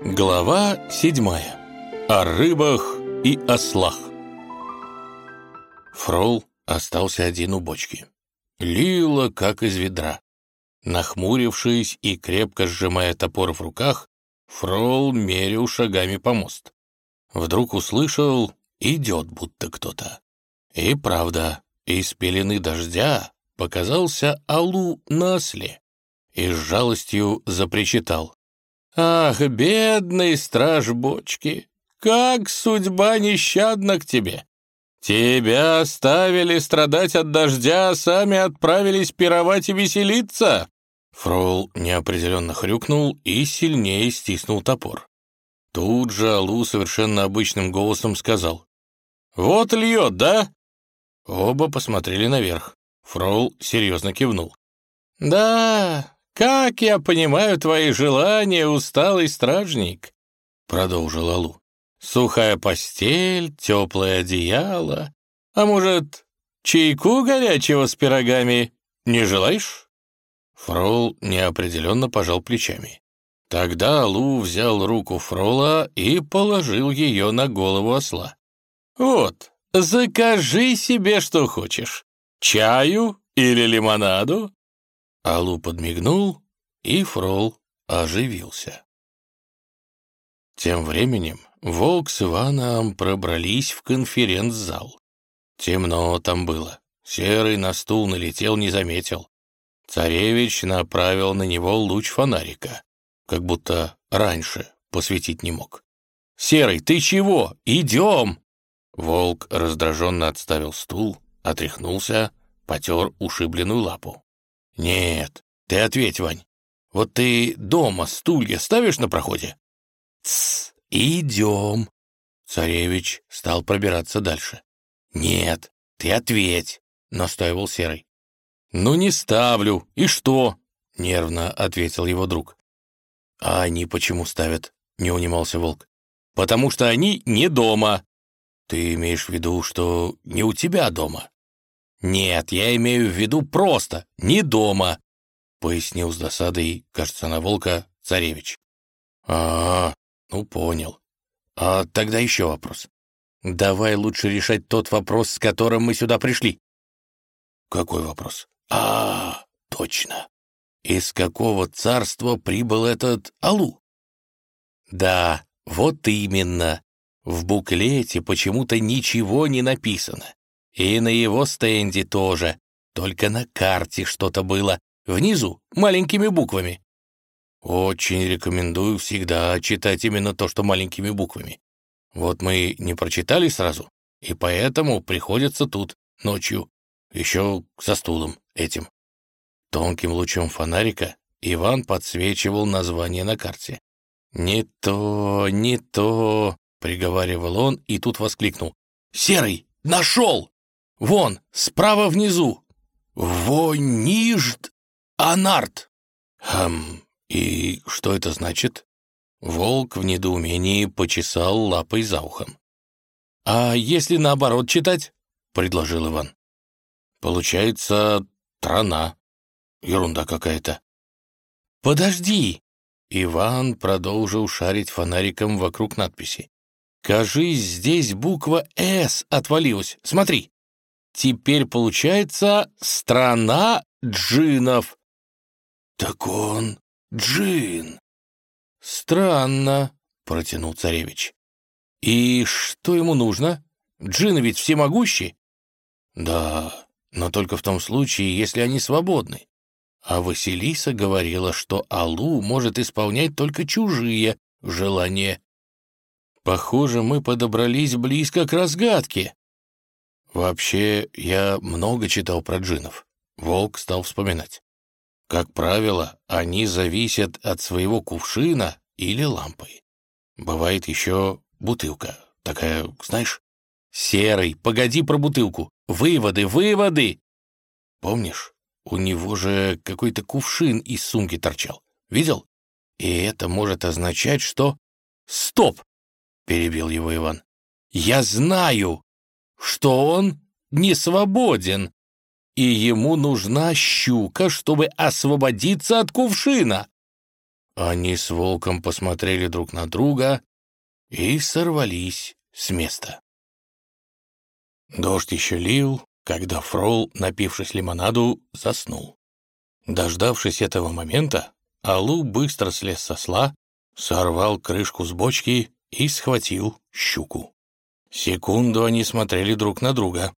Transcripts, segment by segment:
Глава седьмая. О рыбах и ослах. Фрол остался один у бочки. Лило, как из ведра. Нахмурившись и крепко сжимая топор в руках, Фрол мерил шагами по мост. Вдруг услышал, идет будто кто-то. И правда, из пелены дождя показался Алу на осле и с жалостью запричитал. «Ах, бедный страж бочки, как судьба нещадна к тебе! Тебя оставили страдать от дождя, а сами отправились пировать и веселиться!» Фрол неопределенно хрюкнул и сильнее стиснул топор. Тут же Алу совершенно обычным голосом сказал. «Вот льет, да?» Оба посмотрели наверх. Фрол серьезно кивнул. «Да, «Как я понимаю твои желания, усталый стражник?» — продолжил Алу. «Сухая постель, теплое одеяло. А может, чайку горячего с пирогами не желаешь?» Фрол неопределенно пожал плечами. Тогда Алу взял руку Фрола и положил ее на голову осла. «Вот, закажи себе, что хочешь. Чаю или лимонаду?» Алу подмигнул, и Фрол оживился. Тем временем Волк с Иваном пробрались в конференц-зал. Темно там было. Серый на стул налетел, не заметил. Царевич направил на него луч фонарика, как будто раньше посветить не мог. «Серый, ты чего? Идем!» Волк раздраженно отставил стул, отряхнулся, потер ушибленную лапу. «Нет, ты ответь, Вань. Вот ты дома стулья ставишь на проходе?» «Тссс, идем!» Царевич стал пробираться дальше. «Нет, ты ответь!» — настаивал Серый. «Ну не ставлю, и что?» — нервно ответил его друг. «А они почему ставят?» — не унимался Волк. «Потому что они не дома». «Ты имеешь в виду, что не у тебя дома?» «Нет, я имею в виду просто, не дома», — пояснил с досадой, кажется, на волка, царевич. а, ну понял. А тогда еще вопрос. Давай лучше решать тот вопрос, с которым мы сюда пришли». «Какой вопрос?» а, -а точно. Из какого царства прибыл этот Алу?» «Да, вот именно. В буклете почему-то ничего не написано. И на его стенде тоже. Только на карте что-то было. Внизу, маленькими буквами. Очень рекомендую всегда читать именно то, что маленькими буквами. Вот мы не прочитали сразу, и поэтому приходится тут, ночью, еще со стулом этим. Тонким лучом фонарика Иван подсвечивал название на карте. «Не то, не то», — приговаривал он и тут воскликнул. «Серый, нашел!» Вон, справа внизу. Вонижд Анарт. Хм, и что это значит? Волк в недоумении почесал лапой за ухом. «А если наоборот читать?» — предложил Иван. «Получается, трана. Ерунда какая-то». «Подожди!» Иван продолжил шарить фонариком вокруг надписи. «Кажись, здесь буква «С» отвалилась. Смотри!» Теперь получается страна джинов. Так он джин. Странно, протянул царевич. И что ему нужно? Джины ведь всемогущи. Да, но только в том случае, если они свободны. А Василиса говорила, что Алу может исполнять только чужие желания. Похоже, мы подобрались близко к разгадке. Вообще, я много читал про джинов. Волк стал вспоминать. Как правило, они зависят от своего кувшина или лампы. Бывает еще бутылка, такая, знаешь, серый. Погоди про бутылку. Выводы, выводы! Помнишь, у него же какой-то кувшин из сумки торчал. Видел? И это может означать, что... Стоп! Перебил его Иван. Я знаю, что он не свободен, и ему нужна щука, чтобы освободиться от кувшина. Они с волком посмотрели друг на друга и сорвались с места. Дождь еще лил, когда Фрол, напившись лимонаду, заснул. Дождавшись этого момента, Алу быстро слез со сла, сорвал крышку с бочки и схватил щуку. Секунду они смотрели друг на друга.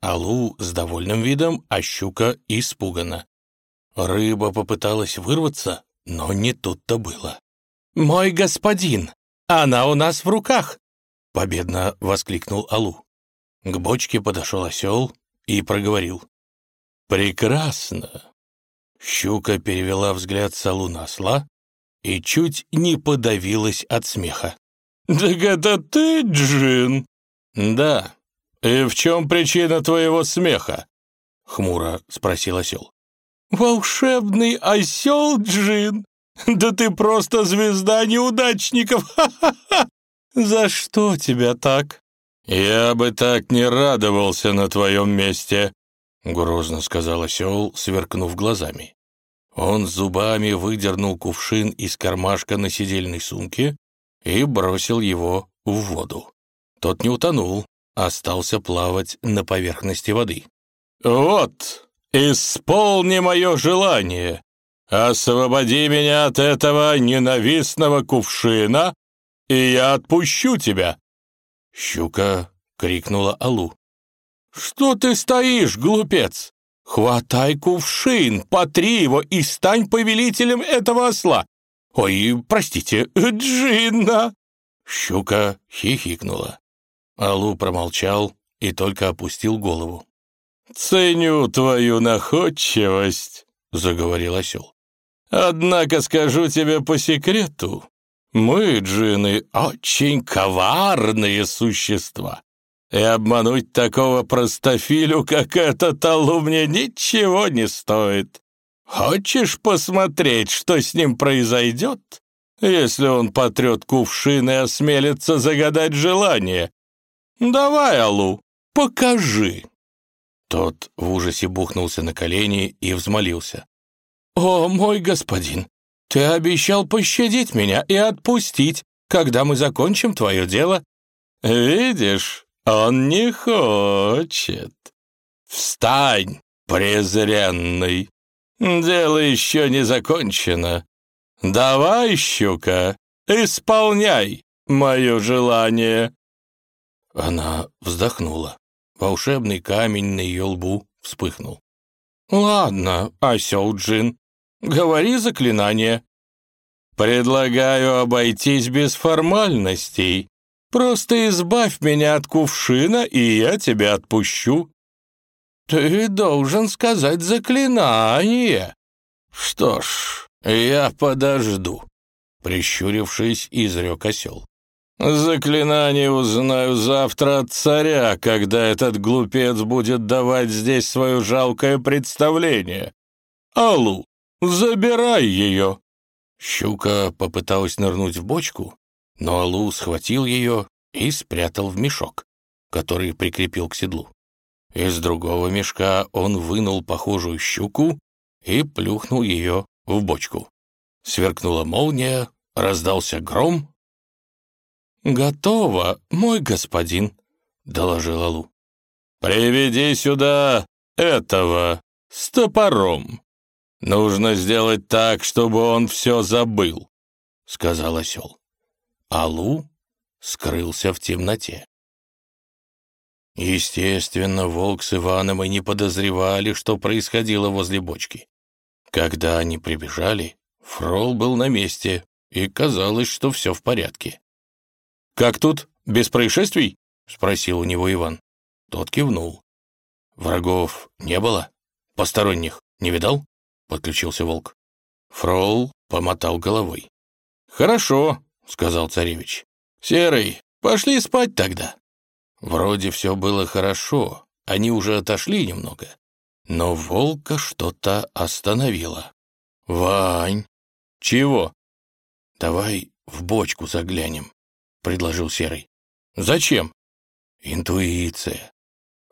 Алу с довольным видом, а щука испуганно. Рыба попыталась вырваться, но не тут-то было. «Мой господин, она у нас в руках!» — победно воскликнул Алу. К бочке подошел осел и проговорил. «Прекрасно!» Щука перевела взгляд с Алу на осла и чуть не подавилась от смеха. «Так это ты, Джин?» «Да. И в чем причина твоего смеха?» — хмуро спросил осел. «Волшебный осел, Джин! Да ты просто звезда неудачников! Ха-ха-ха! За что тебя так?» «Я бы так не радовался на твоем месте», — грозно сказал осел, сверкнув глазами. Он зубами выдернул кувшин из кармашка на сидельной сумке и бросил его в воду. Тот не утонул, остался плавать на поверхности воды. «Вот, исполни мое желание! Освободи меня от этого ненавистного кувшина, и я отпущу тебя!» Щука крикнула Алу. «Что ты стоишь, глупец? Хватай кувшин, потри его и стань повелителем этого осла! Ой, простите, Джинна!» Щука хихикнула. Алу промолчал и только опустил голову. «Ценю твою находчивость», — заговорил осел. «Однако скажу тебе по секрету, мы, джины, очень коварные существа, и обмануть такого простофилю, как этот Алу, мне ничего не стоит. Хочешь посмотреть, что с ним произойдет, если он потрет кувшин и осмелится загадать желание? «Давай, Алу, покажи!» Тот в ужасе бухнулся на колени и взмолился. «О, мой господин, ты обещал пощадить меня и отпустить, когда мы закончим твое дело. Видишь, он не хочет. Встань, презренный, дело еще не закончено. Давай, щука, исполняй мое желание». Она вздохнула. Волшебный камень на ее лбу вспыхнул. «Ладно, осел Джин, говори заклинание». «Предлагаю обойтись без формальностей. Просто избавь меня от кувшина, и я тебя отпущу». «Ты должен сказать заклинание». «Что ж, я подожду», — прищурившись, изрек осел. Заклинание узнаю завтра от царя, когда этот глупец будет давать здесь свое жалкое представление. Алу, забирай ее!» Щука попыталась нырнуть в бочку, но Алу схватил ее и спрятал в мешок, который прикрепил к седлу. Из другого мешка он вынул похожую щуку и плюхнул ее в бочку. Сверкнула молния, раздался гром, «Готово, мой господин», — доложила Лу. «Приведи сюда этого с топором. Нужно сделать так, чтобы он все забыл», — сказал осел. А Лу скрылся в темноте. Естественно, волк с Иваном и не подозревали, что происходило возле бочки. Когда они прибежали, Фрол был на месте, и казалось, что все в порядке. «Как тут? Без происшествий?» — спросил у него Иван. Тот кивнул. «Врагов не было? Посторонних не видал?» — подключился волк. Фрол помотал головой. «Хорошо», — сказал царевич. «Серый, пошли спать тогда». Вроде все было хорошо, они уже отошли немного. Но волка что-то остановило. «Вань!» «Чего?» «Давай в бочку заглянем», — предложил Серый. «Зачем?» «Интуиция».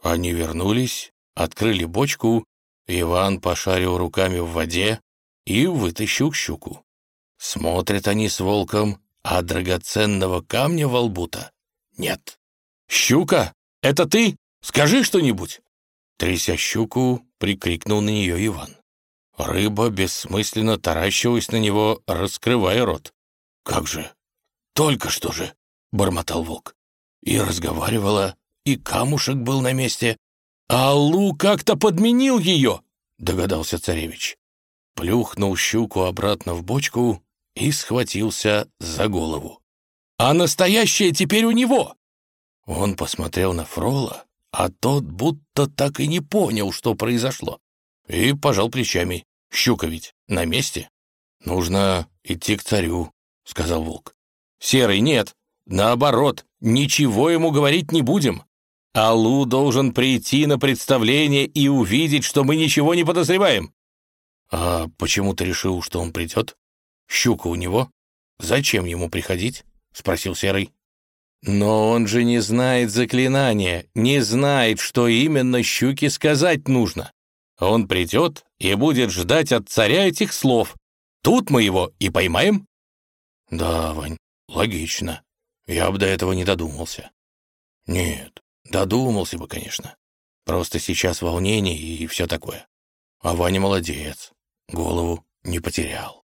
Они вернулись, открыли бочку, Иван пошарил руками в воде и вытащил щуку. Смотрят они с волком, а драгоценного камня во лбу-то нет. «Щука, это ты? Скажи что-нибудь!» Тряся щуку, прикрикнул на нее Иван. Рыба бессмысленно таращилась на него, раскрывая рот. «Как же? Только что же!» — бормотал волк. «И разговаривала, и камушек был на месте. А Лу как-то подменил ее!» — догадался царевич. Плюхнул щуку обратно в бочку и схватился за голову. «А настоящее теперь у него!» Он посмотрел на Фрола, а тот будто так и не понял, что произошло, и пожал плечами. Щука ведь на месте. «Нужно идти к царю», — сказал волк. «Серый, нет. Наоборот, ничего ему говорить не будем. Алу должен прийти на представление и увидеть, что мы ничего не подозреваем». «А почему ты решил, что он придет? Щука у него? Зачем ему приходить?» — спросил Серый. «Но он же не знает заклинания, не знает, что именно щуке сказать нужно. Он придет и будет ждать от царя этих слов. Тут мы его и поймаем». «Да, Вань, логично. Я бы до этого не додумался». «Нет, додумался бы, конечно. Просто сейчас волнение и все такое. А Ваня молодец, голову не потерял».